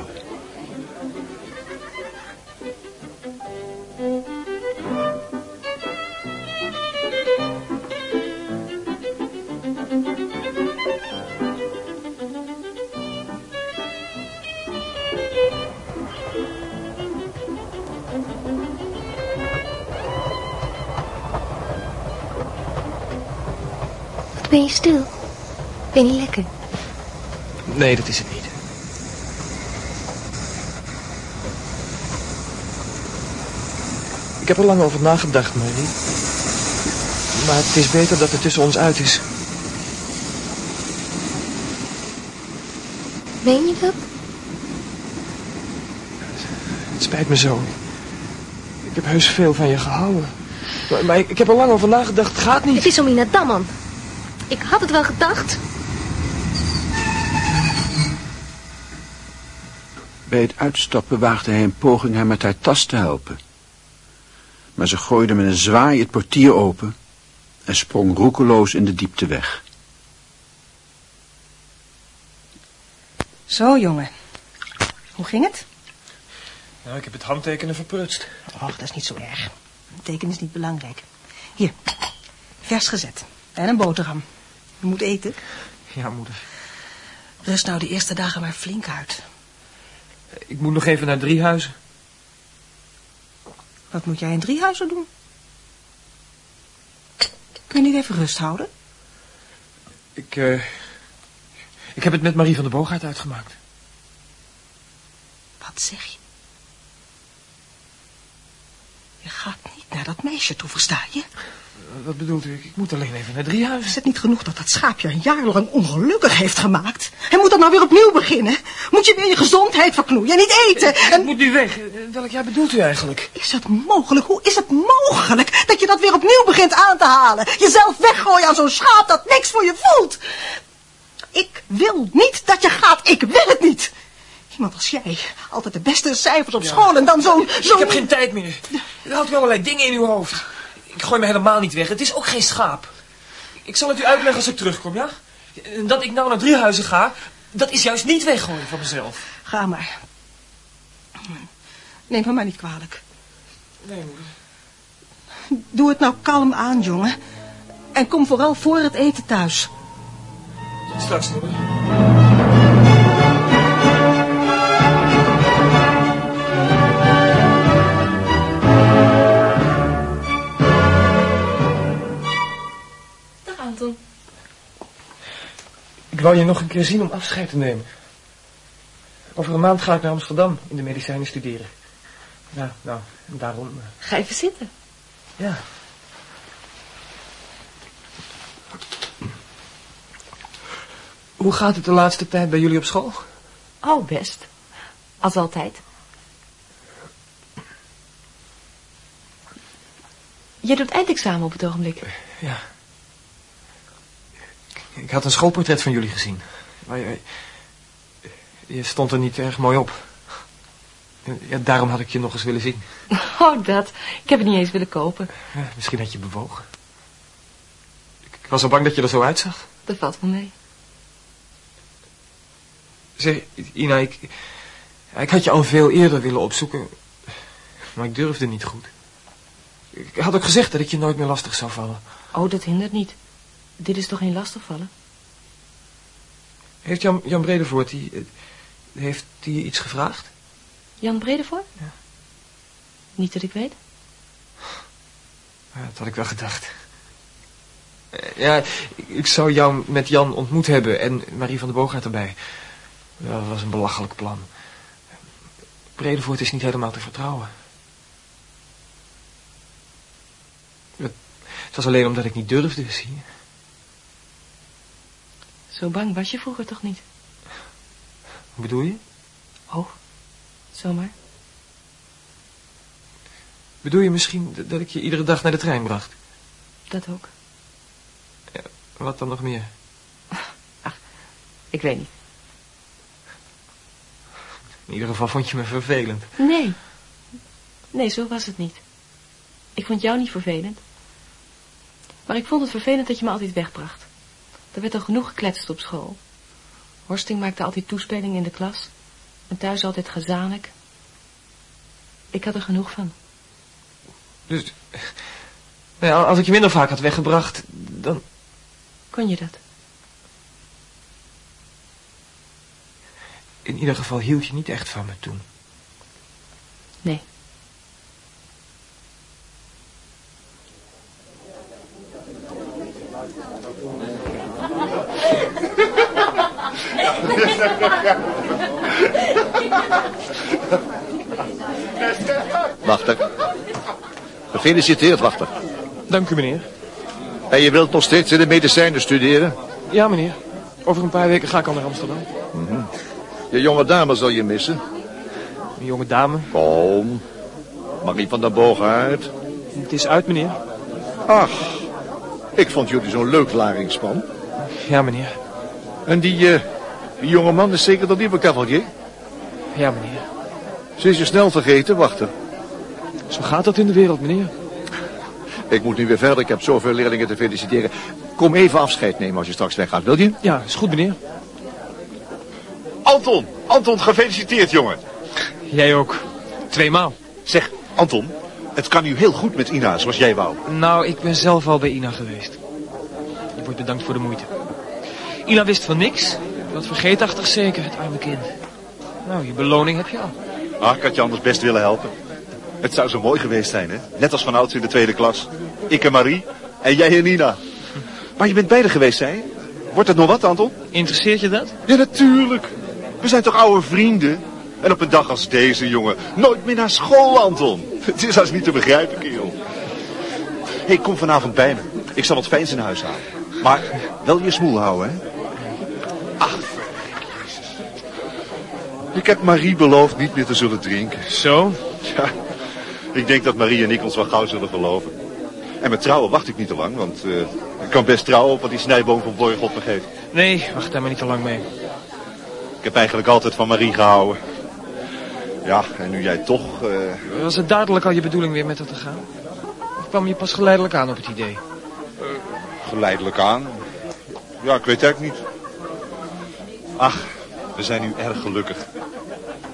Je stil? Ben je niet lekker? Nee, dat is het niet. Ik heb er lang over nagedacht, Marie. Maar het is beter dat het tussen ons uit is. Meen je dat? Het spijt me zo. Ik heb heus veel van je gehouden. Maar, maar ik, ik heb er lang over nagedacht. Het gaat niet. Het is om Ina Damman. Ik had het wel gedacht. Bij het uitstappen waagde hij een poging haar met haar tas te helpen. Maar ze gooide met een zwaai het portier open en sprong roekeloos in de diepte weg. Zo, jongen. Hoe ging het? Nou, ik heb het handtekenen verprutst. Och, dat is niet zo erg. Een teken is niet belangrijk. Hier, vers gezet. En een boterham. Je moet eten. Ja, moeder. Rust nou de eerste dagen maar flink uit. Ik moet nog even naar Driehuizen. Wat moet jij in Driehuizen doen? Kun je niet even rust houden? Ik, eh... ik heb het met Marie van der Boogaard uitgemaakt. Wat zeg je? Je gaat niet naar dat meisje toe, versta je? Wat bedoelt u? Ik moet alleen even naar Driehuizen. Is het niet genoeg dat dat schaapje een jaar lang ongelukkig heeft gemaakt? En moet dat nou weer opnieuw beginnen? Moet je weer je gezondheid verknoeien en niet eten? En... En moet nu weg. Welk jaar bedoelt u eigenlijk? is het mogelijk, hoe is het mogelijk dat je dat weer opnieuw begint aan te halen? Jezelf weggooien aan zo'n schaap dat niks voor je voelt. Ik wil niet dat je gaat, ik wil het niet. Iemand als jij, altijd de beste cijfers op school en dan zo'n... Zo Ik heb geen tijd meer. U houdt wel allerlei dingen in uw hoofd. Ik gooi me helemaal niet weg. Het is ook geen schaap. Ik zal het u uitleggen als ik terugkom, ja? Dat ik nou naar Driehuizen ga, dat is juist niet weggooien van mezelf. Ga maar. Neem me maar niet kwalijk. Nee, moeder. Doe het nou kalm aan, jongen. En kom vooral voor het eten thuis. Straks, moeder. Ik wou je nog een keer zien om afscheid te nemen. Over een maand ga ik naar Amsterdam in de medicijnen studeren. Ja, nou, en daarom... eh, Ga even zitten. Ja. Hoe gaat het de laatste tijd bij jullie op school? Oh, best. Als altijd. Jij doet eindexamen op het ogenblik. Ja. Ik had een schoolportret van jullie gezien. Maar je, je stond er niet erg mooi op. Ja, daarom had ik je nog eens willen zien. (laughs) Oh, dat. Ik heb het niet eens willen kopen. Ja, misschien had je bewogen. Ik, ik was al bang dat je er zo uitzag. Dat valt wel mee. Zeg, Ina, ik, ik had je al veel eerder willen opzoeken. Maar ik durfde niet goed. Ik had ook gezegd dat ik je nooit meer lastig zou vallen. Oh, dat hindert niet. Dit is toch geen lastigvallen? Heeft Jan, Jan Bredevoort, die, eh, heeft die iets gevraagd? Jan Bredevoort? Ja. Niet dat ik weet. Ja, dat had ik wel gedacht. Eh, Ja, ik, zou jou met Jan ontmoet hebben en Marie van der Boogaard erbij. Dat was een belachelijk plan. Bredevoort is niet helemaal te vertrouwen. Het, het was alleen omdat ik niet durfde, zie je. Zo bang was je vroeger toch niet? Hoe bedoel je? Oh, zomaar. Bedoel je misschien dat ik je iedere dag naar de trein bracht? Dat ook. Wat dan nog meer? (laughs) Ik weet niet. In ieder geval vond je me vervelend. Nee. Nee, zo was het niet. Ik vond jou niet vervelend. Maar ik vond het vervelend dat je me altijd wegbracht. Er werd al genoeg gekletst op school. Horsting maakte altijd toespelingen in de klas. En thuis altijd gezanik. Ik had er genoeg van. Dus, nou als ik je minder vaak had weggebracht, dan... Kon je dat? In ieder geval hield je niet echt van me toen. Nee. Wachter. Gefeliciteerd, wachter. Dank u, meneer. En je wilt nog steeds in de medicijnen studeren? Ja, meneer. Over een paar weken ga ik al naar Amsterdam. Mhm. Je jonge dame zal je missen. Een jonge dame. Kom. Marie van der Boogaard. Het is uit, meneer. Ach, ik vond jullie zo'n leuk laringspan. Ja, meneer. En die, eh, die jonge man is zeker dat lieve cavalier? Ja, meneer. Ze is je snel vergeten, wachten. Zo gaat dat in de wereld, meneer. Ik moet nu weer verder, ik heb zoveel leerlingen te feliciteren. Kom even afscheid nemen als je straks weggaat, wil je? Ja, is goed, meneer. Anton, Anton, gefeliciteerd, jongen. Jij ook. Tweemaal. Zeg, Anton, het kan nu heel goed met Ina, zoals jij wou. Nou, ik ben zelf al bij Ina geweest. Je wordt bedankt voor de moeite. Ina wist van niks. Wat vergeetachtig zeker, het arme kind. Nou, je beloning heb je al. Ah, ik had je anders best willen helpen. Het zou zo mooi geweest zijn, hè? Net als vanouds in de tweede klas. Ik en Marie en jij en Nina. Maar je bent beide geweest, zei je? Wordt het nog wat, Anton? Interesseert je dat? Ja, natuurlijk. We zijn toch oude vrienden? En op een dag als deze, jongen, nooit meer naar school, Anton. Het is als niet te begrijpen, kerel. Hé, hey, kom vanavond bij me. Ik zal wat fijns in huis halen. Maar wel je smoel houden, hè? Ach, ik heb Marie beloofd niet meer te zullen drinken. Zo? Ja, ik denk dat Marie en ik ons wel gauw zullen verloven. En met trouwen wacht ik niet te lang, want eh, ik kan best trouwen op wat die snijboom van Borgel me geeft. Nee, wacht daar maar niet te lang mee. Ik heb eigenlijk altijd van Marie gehouden. Ja, en nu jij toch... eh, Was het duidelijk al je bedoeling weer met haar te gaan? Of kwam je pas geleidelijk aan op het idee? geleidelijk aan. Ja, ik weet eigenlijk niet. Ach, we zijn nu erg gelukkig.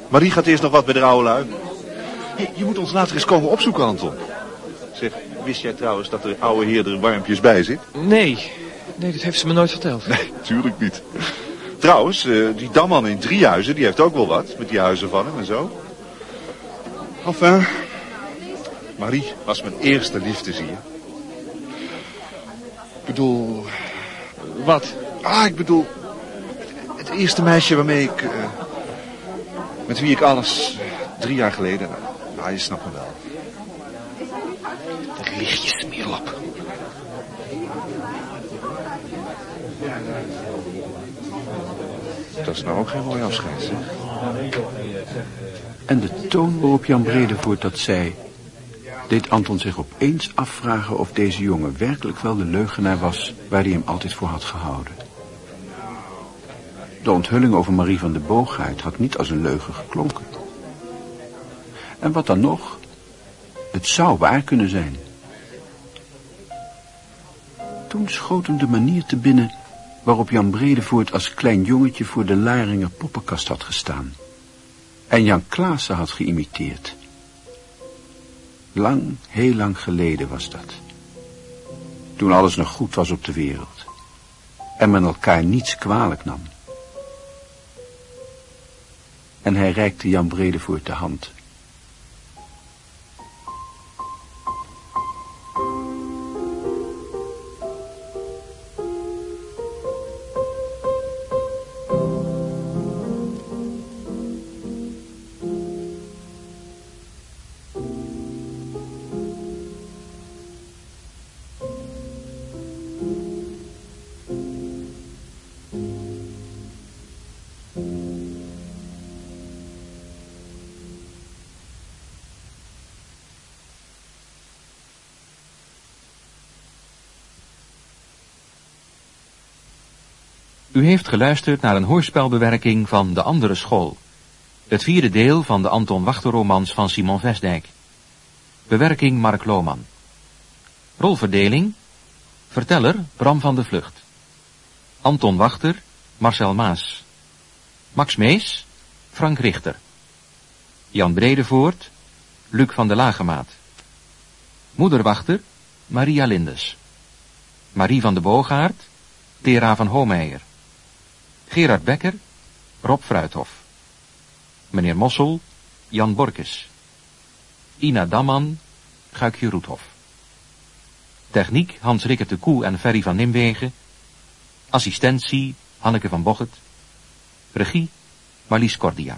Marie gaat eerst nog wat bij de oude lui. Hey, je moet ons later eens komen opzoeken, Anton. Zeg, wist jij trouwens dat er oude heer er warmpjes bij zit? Nee. Nee, dat heeft ze me nooit verteld. Nee, tuurlijk niet. Trouwens, eh, die damman in Driehuizen, die heeft ook wel wat. Met die huizen van hem en zo. Enfin, Marie was mijn eerste liefde, zie je. Ik bedoel... Wat? Ah, ik bedoel... Het eerste meisje waarmee ik... eh, met wie ik alles eh, drie jaar geleden... Nou, je snapt me wel. Daar lig je smeerlap. Dat is nou ook geen mooi afscheid, zeg. En de toon waarop Jan Bredevoort dat zei, deed Anton zich opeens afvragen of deze jongen werkelijk wel de leugenaar was waar hij hem altijd voor had gehouden. De onthulling over Marie van de Boogaard had niet als een leugen geklonken. En wat dan nog? Het zou waar kunnen zijn. Toen schoot hem de manier te binnen waarop Jan Bredevoort als klein jongetje voor de Laringer poppenkast had gestaan. En Jan Klaassen had geïmiteerd. Lang, heel lang geleden was dat. Toen alles nog goed was op de wereld. En men elkaar niets kwalijk nam. En hij reikte Jan Bredevoort de hand. Heeft geluisterd naar een hoorspelbewerking van De Andere School. Het vierde deel van de Anton Wachterromans van Simon Vestdijk. Bewerking Mark Lohman. Rolverdeling. Verteller Bram van de Vlucht. Anton Wachter, Marcel Maas. Max Mees, Frank Richter. Jan Bredevoort, Luc van de Lagemaat. Moederwachter, Maria Lindes. Marie van de Boogaard, Tera van Hoomeijer. Gerard Becker, Rob Fruithof. Meneer Mossel, Jan Borkes. Ina Damman, Guikje Roethof. Techniek Hans Rickert de Koe en Ferry van Nimwegen. Assistentie Hanneke van Bocht. Regie Marlies Cordia.